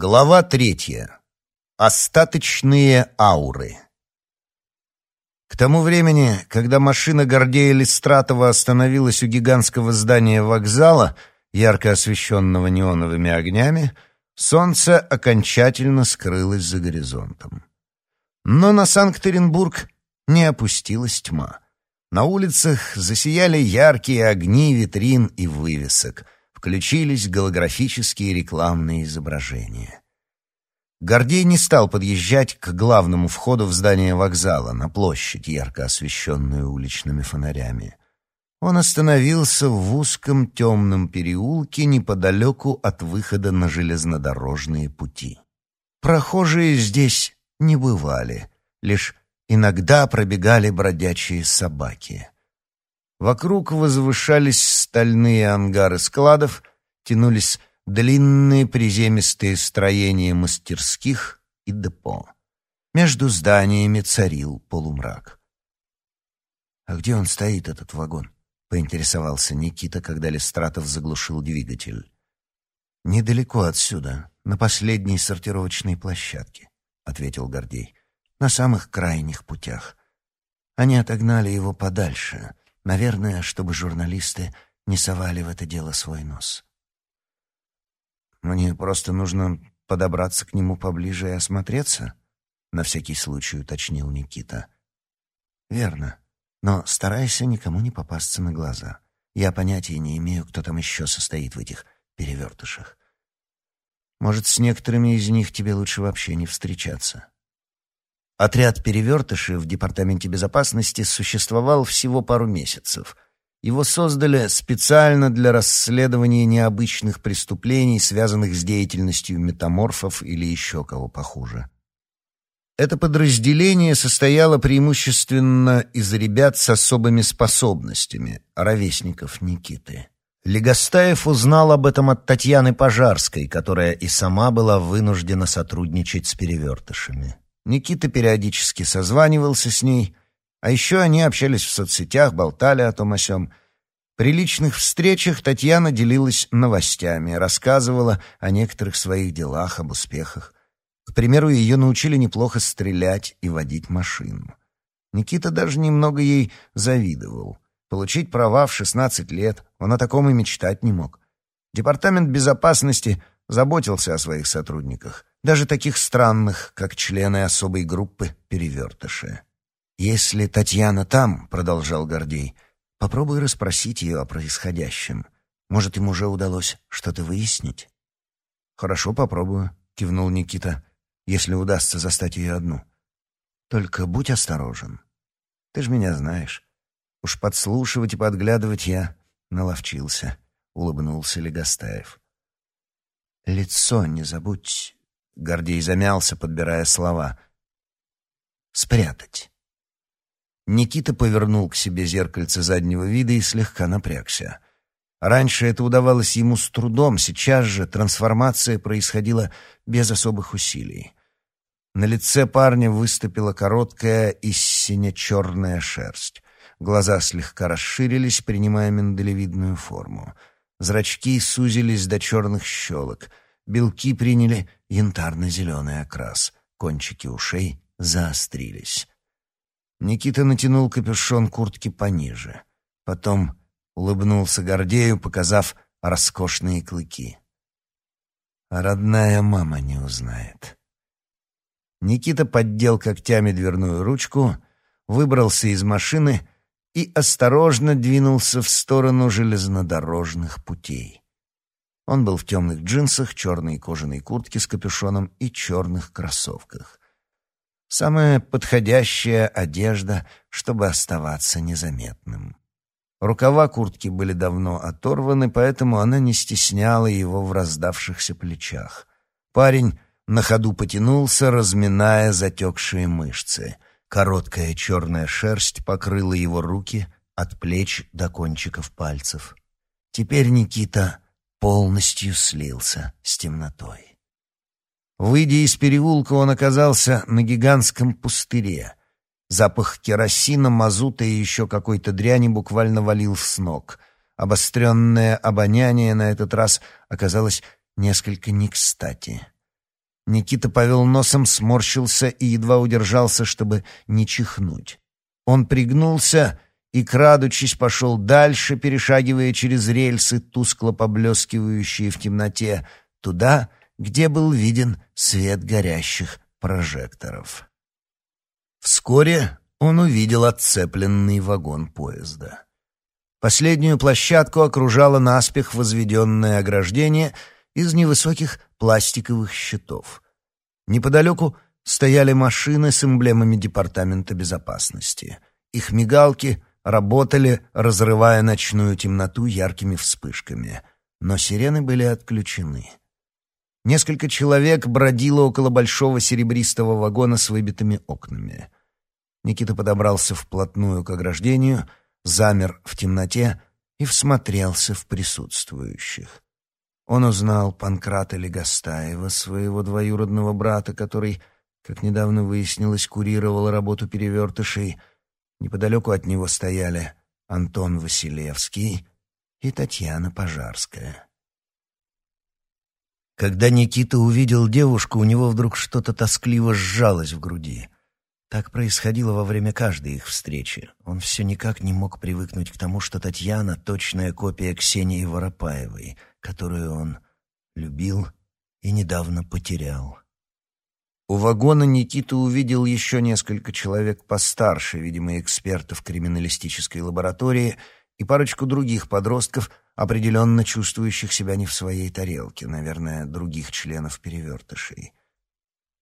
Глава третья. Остаточные ауры. К тому времени, когда машина Гордея Листратова остановилась у гигантского здания вокзала, ярко освещенного неоновыми огнями, солнце окончательно скрылось за горизонтом. Но на Санкт-Петербург не опустилась тьма. На улицах засияли яркие огни витрин и вывесок — включились голографические рекламные изображения. Гордей не стал подъезжать к главному входу в здание вокзала, на площадь, ярко освещенную уличными фонарями. Он остановился в узком темном переулке неподалеку от выхода на железнодорожные пути. Прохожие здесь не бывали, лишь иногда пробегали бродячие собаки. Вокруг возвышались стальные ангары складов, тянулись длинные приземистые строения мастерских и депо. Между зданиями царил полумрак. «А где он стоит, этот вагон?» — поинтересовался Никита, когда Листратов заглушил двигатель. «Недалеко отсюда, на последней сортировочной площадке», — ответил Гордей. «На самых крайних путях. Они отогнали его подальше, Наверное, чтобы журналисты не совали в это дело свой нос. Мне просто нужно подобраться к нему поближе и осмотреться, на всякий случай уточнил Никита. Верно. Но старайся никому не попасться на глаза. Я понятия не имею, кто там еще состоит в этих перевертышах. Может, с некоторыми из них тебе лучше вообще не встречаться. Отряд перевертышей в Департаменте безопасности существовал всего пару месяцев. Его создали специально для расследования необычных преступлений, связанных с деятельностью метаморфов или еще кого похуже. Это подразделение состояло преимущественно из ребят с особыми способностями, ровесников Никиты. Легостаев узнал об этом от Татьяны Пожарской, которая и сама была вынуждена сотрудничать с перевертышами. Никита периодически созванивался с ней, а еще они общались в соцсетях, болтали о том о сём. При личных встречах Татьяна делилась новостями, рассказывала о некоторых своих делах, об успехах. К примеру, ее научили неплохо стрелять и водить машину. Никита даже немного ей завидовал. Получить права в 16 лет он о таком и мечтать не мог. Департамент безопасности заботился о своих сотрудниках даже таких странных, как члены особой группы перевертыши. «Если Татьяна там», — продолжал Гордей, — «попробуй расспросить ее о происходящем. Может, им уже удалось что-то выяснить?» «Хорошо, попробую», — кивнул Никита, — «если удастся застать ее одну. Только будь осторожен. Ты ж меня знаешь. Уж подслушивать и подглядывать я наловчился», — улыбнулся Легостаев. «Лицо не забудь Гордей замялся, подбирая слова. «Спрятать». Никита повернул к себе зеркальце заднего вида и слегка напрягся. Раньше это удавалось ему с трудом, сейчас же трансформация происходила без особых усилий. На лице парня выступила короткая и сине-черная шерсть. Глаза слегка расширились, принимая миндалевидную форму. Зрачки сузились до черных щелок — Белки приняли янтарно-зеленый окрас, кончики ушей заострились. Никита натянул капюшон куртки пониже. Потом улыбнулся Гордею, показав роскошные клыки. родная мама не узнает. Никита поддел когтями дверную ручку, выбрался из машины и осторожно двинулся в сторону железнодорожных путей. Он был в темных джинсах, черной кожаной куртке с капюшоном и черных кроссовках. Самая подходящая одежда, чтобы оставаться незаметным. Рукава куртки были давно оторваны, поэтому она не стесняла его в раздавшихся плечах. Парень на ходу потянулся, разминая затекшие мышцы. Короткая черная шерсть покрыла его руки от плеч до кончиков пальцев. Теперь Никита полностью слился с темнотой. Выйдя из переулка, он оказался на гигантском пустыре. Запах керосина, мазута и еще какой-то дряни буквально валил с ног. Обостренное обоняние на этот раз оказалось несколько не кстати. Никита повел носом, сморщился и едва удержался, чтобы не чихнуть. Он пригнулся и, крадучись, пошел дальше, перешагивая через рельсы, тускло поблескивающие в темноте, туда, где был виден свет горящих прожекторов. Вскоре он увидел отцепленный вагон поезда. Последнюю площадку окружало наспех возведенное ограждение из невысоких пластиковых щитов. Неподалеку стояли машины с эмблемами Департамента безопасности. Их мигалки работали, разрывая ночную темноту яркими вспышками, но сирены были отключены. Несколько человек бродило около большого серебристого вагона с выбитыми окнами. Никита подобрался вплотную к ограждению, замер в темноте и всмотрелся в присутствующих. Он узнал Панкрата Легостаева, своего двоюродного брата, который, как недавно выяснилось, курировал работу перевертышей. Неподалеку от него стояли Антон Василевский и Татьяна Пожарская. Когда Никита увидел девушку, у него вдруг что-то тоскливо сжалось в груди. Так происходило во время каждой их встречи. Он все никак не мог привыкнуть к тому, что Татьяна — точная копия Ксении Воропаевой, которую он любил и недавно потерял. У вагона Никита увидел еще несколько человек постарше, видимо, экспертов криминалистической лаборатории, и парочку других подростков — определенно чувствующих себя не в своей тарелке, наверное, других членов перевертышей.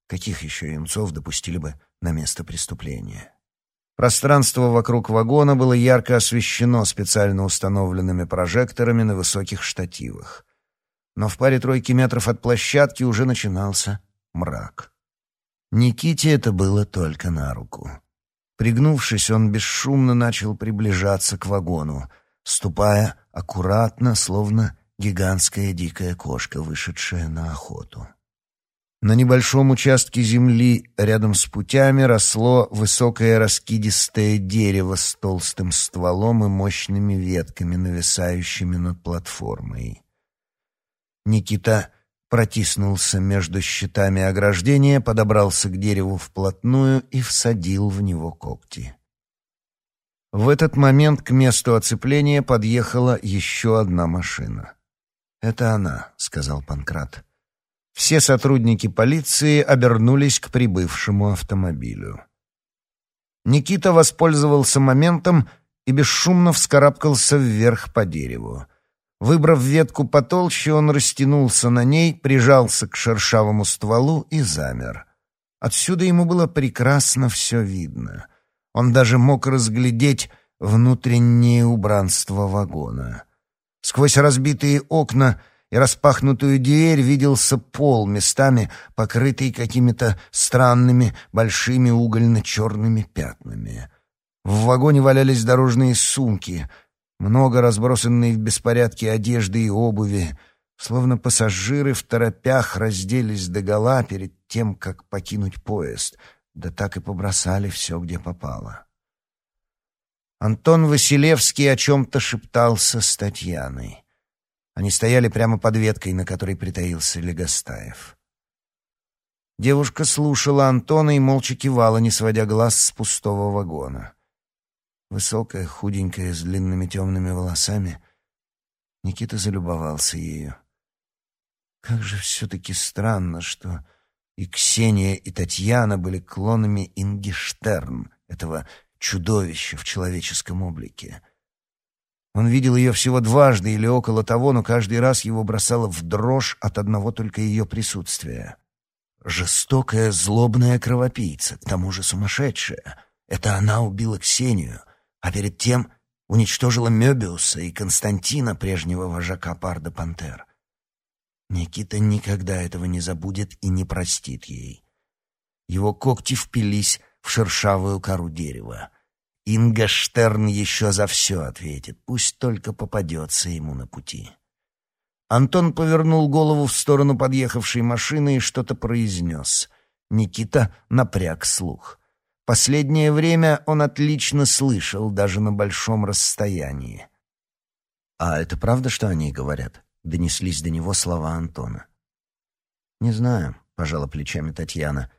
Каких еще юнцов допустили бы на место преступления? Пространство вокруг вагона было ярко освещено специально установленными прожекторами на высоких штативах. Но в паре тройки метров от площадки уже начинался мрак. Никите это было только на руку. Пригнувшись, он бесшумно начал приближаться к вагону, ступая аккуратно, словно гигантская дикая кошка, вышедшая на охоту. На небольшом участке земли рядом с путями росло высокое раскидистое дерево с толстым стволом и мощными ветками, нависающими над платформой. Никита протиснулся между щитами ограждения, подобрался к дереву вплотную и всадил в него когти. В этот момент к месту оцепления подъехала еще одна машина. «Это она», — сказал Панкрат. Все сотрудники полиции обернулись к прибывшему автомобилю. Никита воспользовался моментом и бесшумно вскарабкался вверх по дереву. Выбрав ветку потолще, он растянулся на ней, прижался к шершавому стволу и замер. Отсюда ему было прекрасно все видно — он даже мог разглядеть внутреннее убранство вагона. Сквозь разбитые окна и распахнутую дверь виделся пол, местами покрытый какими-то странными большими угольно-черными пятнами. В вагоне валялись дорожные сумки, много разбросанные в беспорядке одежды и обуви, словно пассажиры в торопях разделись догола перед тем, как покинуть поезд — да так и побросали все, где попало. Антон Василевский о чем-то шептался с Татьяной. Они стояли прямо под веткой, на которой притаился Легостаев. Девушка слушала Антона и молча кивала, не сводя глаз с пустого вагона. Высокая, худенькая, с длинными темными волосами, Никита залюбовался ею. Как же все-таки странно, что и Ксения, и Татьяна были клонами Инги этого чудовища в человеческом облике. Он видел ее всего дважды или около того, но каждый раз его бросало в дрожь от одного только ее присутствия. Жестокая, злобная кровопийца, к тому же сумасшедшая. Это она убила Ксению, а перед тем уничтожила Мёбиуса и Константина, прежнего вожака Парда Пантер. Никита никогда этого не забудет и не простит ей. Его когти впились в шершавую кору дерева. Инга Штерн еще за все ответит, пусть только попадется ему на пути. Антон повернул голову в сторону подъехавшей машины и что-то произнес. Никита напряг слух. Последнее время он отлично слышал, даже на большом расстоянии. «А это правда, что они говорят?» донеслись до него слова Антона. «Не знаю», пожала плечами Татьяна.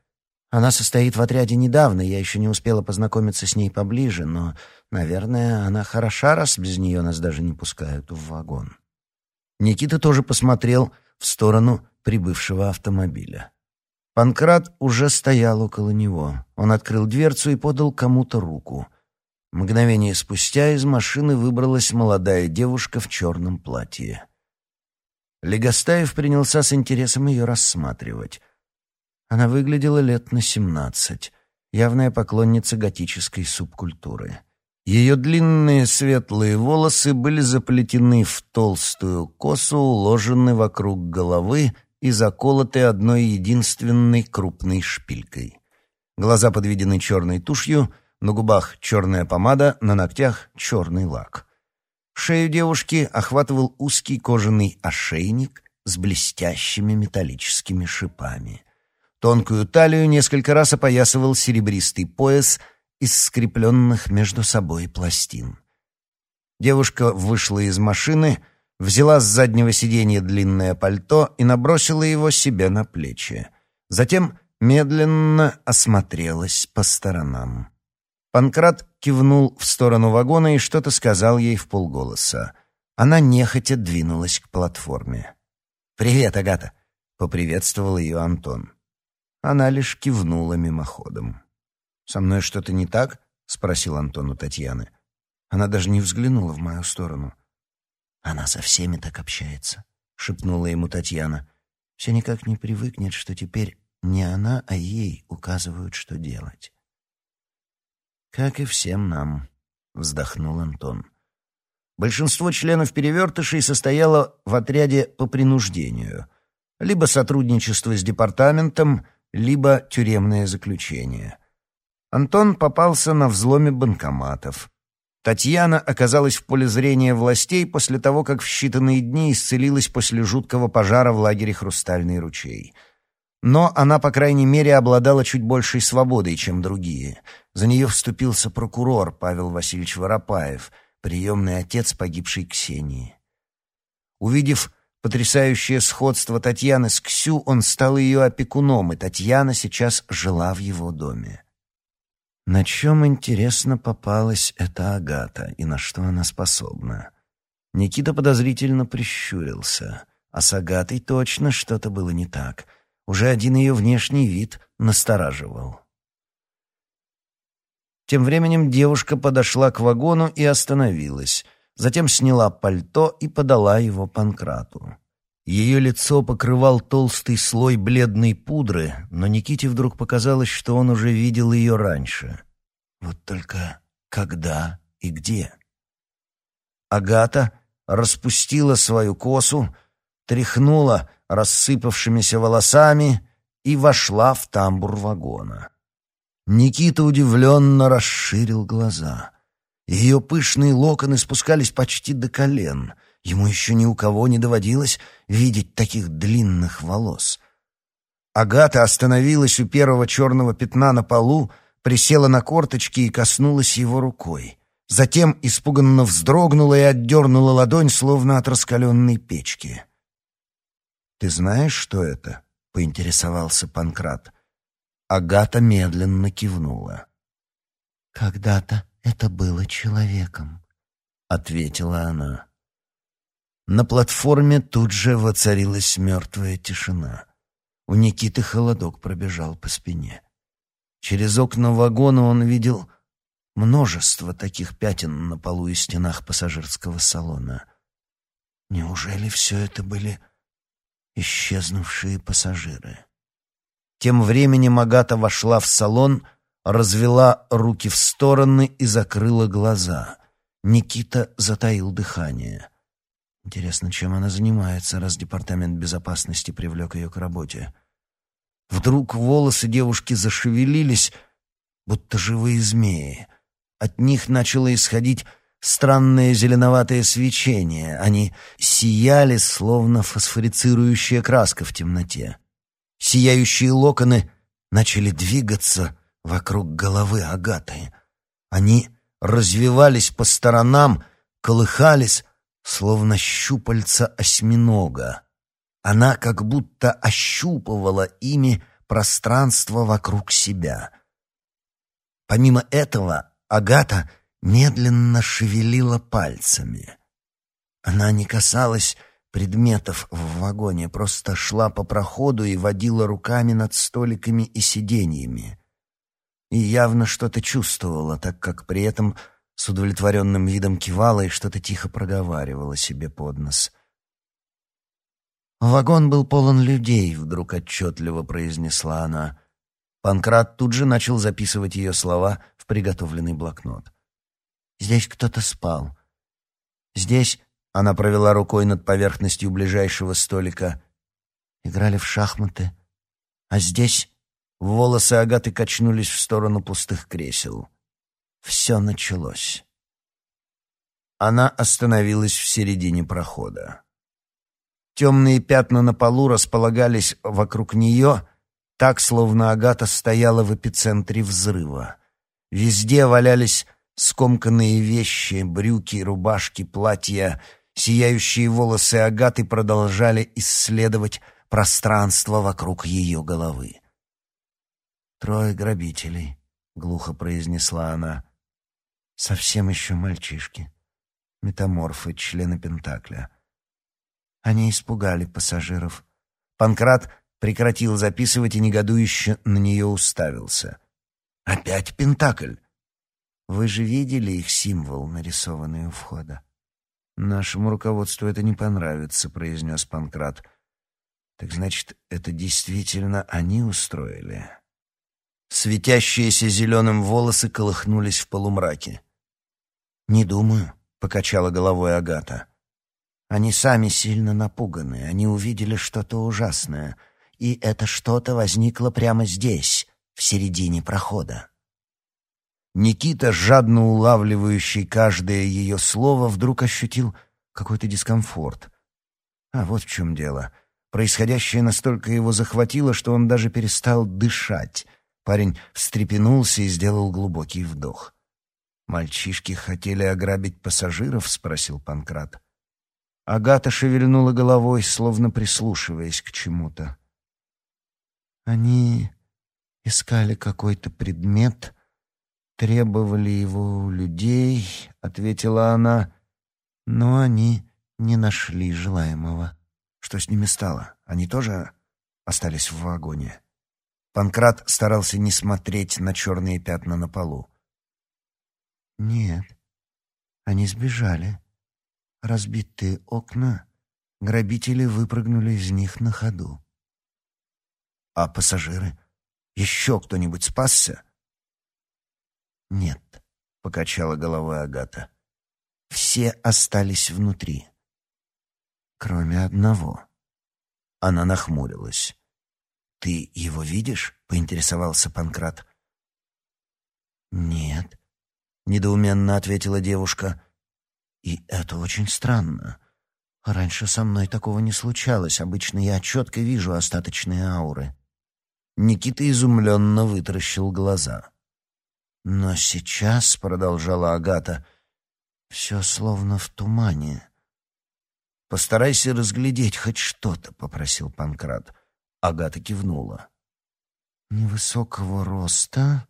«Она состоит в отряде недавно, я еще не успела познакомиться с ней поближе, но, наверное, она хороша, раз без нее нас даже не пускают в вагон». Никита тоже посмотрел в сторону прибывшего автомобиля. Панкрат уже стоял около него. Он открыл дверцу и подал кому-то руку. Мгновение спустя из машины выбралась молодая девушка в черном платье. Легостаев принялся с интересом ее рассматривать. Она выглядела лет на семнадцать, явная поклонница готической субкультуры. Ее длинные светлые волосы были заплетены в толстую косу, уложены вокруг головы и заколоты одной единственной крупной шпилькой. Глаза подведены черной тушью, на губах черная помада, на ногтях черный лак. Шею девушки охватывал узкий кожаный ошейник с блестящими металлическими шипами. Тонкую талию несколько раз опоясывал серебристый пояс из скрепленных между собой пластин. Девушка вышла из машины, взяла с заднего сиденья длинное пальто и набросила его себе на плечи. Затем медленно осмотрелась по сторонам. Панкрат кивнул в сторону вагона и что-то сказал ей в полголоса. Она нехотя двинулась к платформе. «Привет, Агата!» — поприветствовал ее Антон. Она лишь кивнула мимоходом. «Со мной что-то не так?» — спросил Антон у Татьяны. Она даже не взглянула в мою сторону. «Она со всеми так общается», — шепнула ему Татьяна. «Все никак не привыкнет, что теперь не она, а ей указывают, что делать». «Как и всем нам», — вздохнул Антон. Большинство членов перевертышей состояло в отряде по принуждению. Либо сотрудничество с департаментом, либо тюремное заключение. Антон попался на взломе банкоматов. Татьяна оказалась в поле зрения властей после того, как в считанные дни исцелилась после жуткого пожара в лагере «Хрустальный ручей». Но она, по крайней мере, обладала чуть большей свободой, чем другие. За нее вступился прокурор Павел Васильевич Воропаев, приемный отец погибшей Ксении. Увидев потрясающее сходство Татьяны с Ксю, он стал ее опекуном, и Татьяна сейчас жила в его доме. На чем, интересно, попалась эта Агата и на что она способна? Никита подозрительно прищурился, а с Агатой точно что-то было не так — уже один ее внешний вид настораживал. Тем временем девушка подошла к вагону и остановилась. Затем сняла пальто и подала его Панкрату. Ее лицо покрывал толстый слой бледной пудры, но Никите вдруг показалось, что он уже видел ее раньше. Вот только когда и где? Агата распустила свою косу, тряхнула рассыпавшимися волосами и вошла в тамбур вагона. Никита удивленно расширил глаза. Ее пышные локоны спускались почти до колен. Ему еще ни у кого не доводилось видеть таких длинных волос. Агата остановилась у первого черного пятна на полу, присела на корточки и коснулась его рукой. Затем испуганно вздрогнула и отдернула ладонь, словно от раскаленной печки. «Ты знаешь, что это?» — поинтересовался Панкрат. Агата медленно кивнула. «Когда-то это было человеком», — ответила она. На платформе тут же воцарилась мертвая тишина. У Никиты холодок пробежал по спине. Через окна вагона он видел множество таких пятен на полу и стенах пассажирского салона. Неужели все это были исчезнувшие пассажиры. Тем временем Агата вошла в салон, развела руки в стороны и закрыла глаза. Никита затаил дыхание. Интересно, чем она занимается, раз департамент безопасности привлек ее к работе. Вдруг волосы девушки зашевелились, будто живые змеи. От них начало исходить странное зеленоватое свечение. Они сияли, словно фосфорицирующая краска в темноте. Сияющие локоны начали двигаться вокруг головы Агаты. Они развивались по сторонам, колыхались, словно щупальца осьминога. Она как будто ощупывала ими пространство вокруг себя. Помимо этого, Агата медленно шевелила пальцами. Она не касалась предметов в вагоне, просто шла по проходу и водила руками над столиками и сиденьями. И явно что-то чувствовала, так как при этом с удовлетворенным видом кивала и что-то тихо проговаривала себе под нос. «Вагон был полон людей», — вдруг отчетливо произнесла она. Панкрат тут же начал записывать ее слова в приготовленный блокнот. «Здесь кто-то спал. Здесь...» — она провела рукой над поверхностью ближайшего столика. «Играли в шахматы. А здесь...» Волосы Агаты качнулись в сторону пустых кресел. Все началось. Она остановилась в середине прохода. Темные пятна на полу располагались вокруг нее, так, словно Агата стояла в эпицентре взрыва. Везде валялись скомканные вещи, брюки, рубашки, платья. Сияющие волосы Агаты продолжали исследовать пространство вокруг ее головы. «Трое грабителей», — глухо произнесла она. «Совсем еще мальчишки, метаморфы, члены Пентакля». Они испугали пассажиров. Панкрат прекратил записывать и негодующе на нее уставился. «Опять Пентакль!» «Вы же видели их символ, нарисованный у входа?» «Нашему руководству это не понравится», — произнес Панкрат. «Так значит, это действительно они устроили?» Светящиеся зеленым волосы колыхнулись в полумраке. «Не думаю», — покачала головой Агата. Они сами сильно напуганы, они увидели что-то ужасное, и это что-то возникло прямо здесь, в середине прохода. Никита, жадно улавливающий каждое ее слово, вдруг ощутил какой-то дискомфорт. А вот в чем дело. Происходящее настолько его захватило, что он даже перестал дышать. Парень встрепенулся и сделал глубокий вдох. «Мальчишки хотели ограбить пассажиров?» — спросил Панкрат. Агата шевельнула головой, словно прислушиваясь к чему-то. Они искали какой-то предмет, требовали его у людей, ответила она, но они не нашли желаемого. Что с ними стало? Они тоже остались в вагоне? Панкрат старался не смотреть на черные пятна на полу. Нет, они сбежали разбитые окна, грабители выпрыгнули из них на ходу. А пассажиры? Еще кто-нибудь спасся? Нет, покачала головой Агата. Все остались внутри. Кроме одного. Она нахмурилась. «Ты его видишь?» — поинтересовался Панкрат. «Нет», — недоуменно ответила девушка. И это очень странно. Раньше со мной такого не случалось. Обычно я четко вижу остаточные ауры. Никита изумленно вытаращил глаза. «Но сейчас», — продолжала Агата, — «все словно в тумане». «Постарайся разглядеть хоть что-то», — попросил Панкрат. Агата кивнула. «Невысокого роста,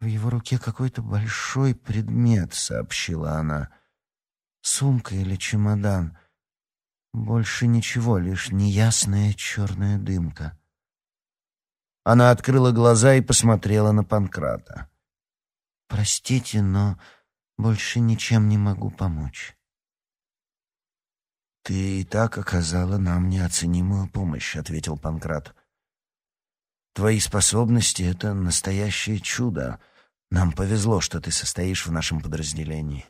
в его руке какой-то большой предмет», — сообщила она. Сумка или чемодан. Больше ничего, лишь неясная черная дымка. Она открыла глаза и посмотрела на Панкрата. «Простите, но больше ничем не могу помочь». «Ты и так оказала нам неоценимую помощь», — ответил Панкрат. «Твои способности — это настоящее чудо. Нам повезло, что ты состоишь в нашем подразделении».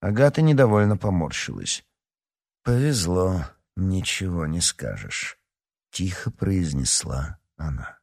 Агата недовольно поморщилась. «Повезло, ничего не скажешь», — тихо произнесла она.